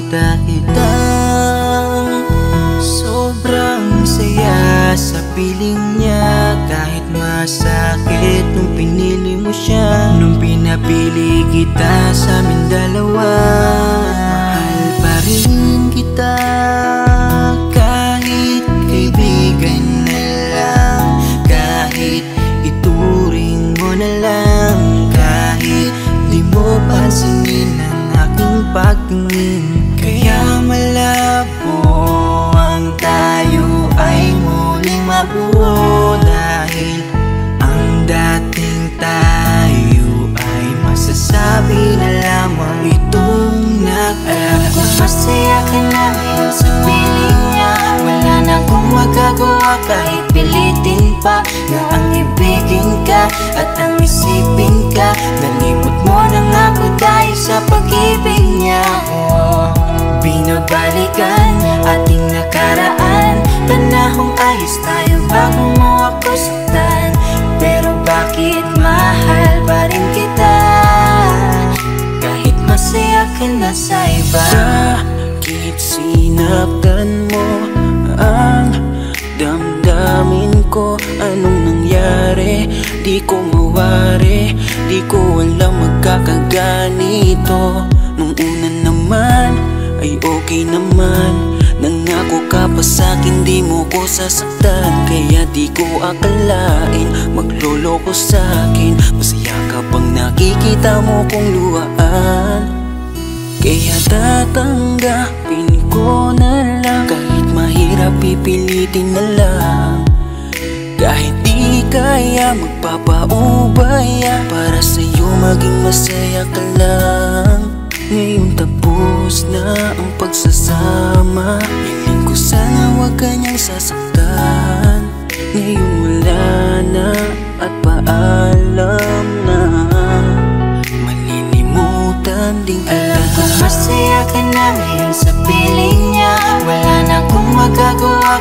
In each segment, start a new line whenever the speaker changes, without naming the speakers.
Makita kita. Sobrang saya sa piling niya. Kahit masakit nung pinili mo siya. Nung pinapili kita sa amin dalawa. Mahal pa rin kita. Kahit kaibigan na lang. Kahit mo na lang. Kahit di mo pansinin ang
at ang isipin ka Nalimot mo na nga ako dahil sa pag-ibig niya? Binabalikan ating nakaraan. Panahong ayos tayo bago mo ako saktan Pero bakit mahal pa rin kita? Kahit masaya ka na sa iba.
Bakit sinaktan mo Di ko mawari Di ko alam magkakaganito Nung una naman ay okay naman. Nangako ka pa sa'kin di mo ko sasaktan. Kaya di ko akalain magloloko sa'kin. Masaya ka bang nakikita mo kong luhaan? Kaya tatanggapin ko na lang. Kahit mahirap pipilitin na lang Kahit di kaya magpapaubaya Para sa'yo maging masaya ka lang. Ngayon tapos na ang pagsasama. Hiling ko sana wag ka niyang sasaktan. Ngayon wala na at paalam na. Malilimutan din
Alam ko
kita
masaya ka na ngayon sa piling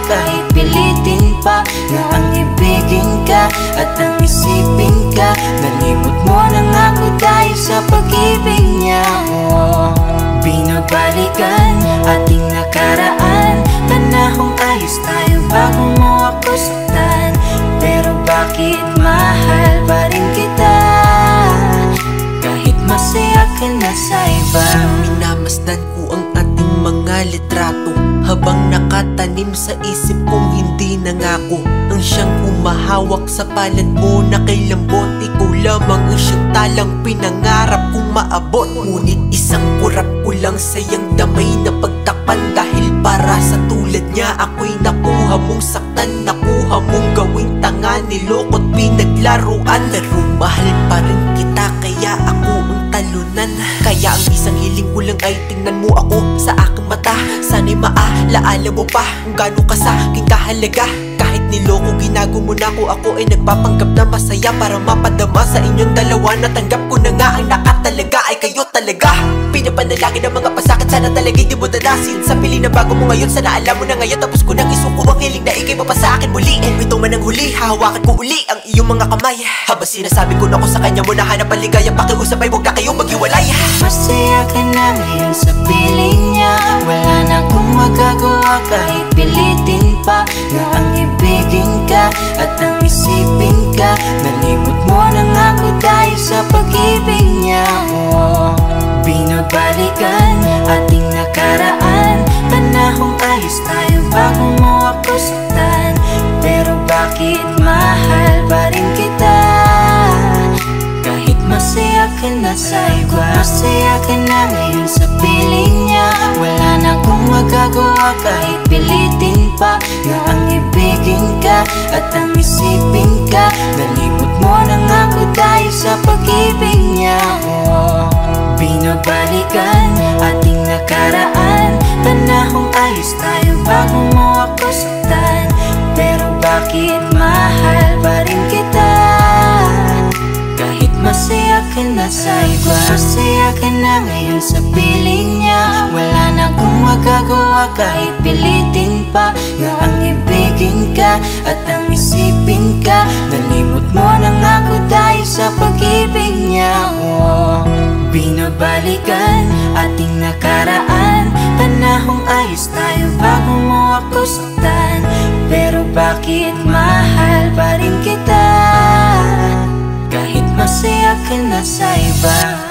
kahit pilitin pa Na ang ibigin ka at ang isipin ka Nalimot mo na nga ako dahil sa pag-ibig niya. Oh, Binabalikan ating nakaraan. Panahong ayos tayo bago mo ako saktan. Pero bakit mahal pa rin kita? Kahit masaya ka na sa iba.
Minamasdan ko ang ating mga litrato Habang nakatanim sa isip kong hindi nangako? Ang siyang humahawak sa palad mo na kay lambot Ikaw lamang ang siyang talang pinangarap kong maabot. Ngunit isang kurap ko lang sayang damay na pagtakpan Dahil para sa tulad niya ako'y nakuha mong saktan Nakuha mong gawing tanga Niloko't pinaglaruan. Pero mahal pa rin kita kaya ako maalaala mo pa kung gaano ka sa aking kahalaga. Kahit niloko ginago mo na ko. Ako ay nagpapanggap na masaya Para mapadama sa inyong dalawa. Natanggap ko na nga ang nakatalaga Ay kayo talaga. Pinapanalangin ang mga pasakit. Sana talaga di mo dadasin Sa pili na bago mo ngayon Sana alam mo na ngayon. Tapos ko nang isuko ang hiling na ikay pa sa akin muli. And ito man ang huli Hahawakan ko uli ang iyong mga kamay. Habang sinasabi ko na ko sa kanya mo Nahanap ang ligaya Pakiusap ay huwag na kayong maghiwalay.
Masaya ka na ngayon sa piling nakaraan. Panahong ayos tayo bago mo ako saktan Pero bakit mahal pa rin kita? Kahit masaya ka na sa iba Masaya ka na ngayon sa piling niya. Wala na akong magagawa kahit pilitin pa Na ang ibigin ka at ang isipin ka. Nalimot mo na nga ako dahil sa pag-ibig bago mo ako saktan Pero bakit mahal pa rin kita? Kahit masaya ka na sa iba Masaya ka na ngayon sa piling niya. Wala na akong magagawa kahit pilitin pa. Na ang ibigin ka at ang isipin ka. Nalimot mo na nga ako dahil sa pag-ibig niya. Oh. Binabalikan bakit mahal pa rin kita? Kahit masaya ka na sa iba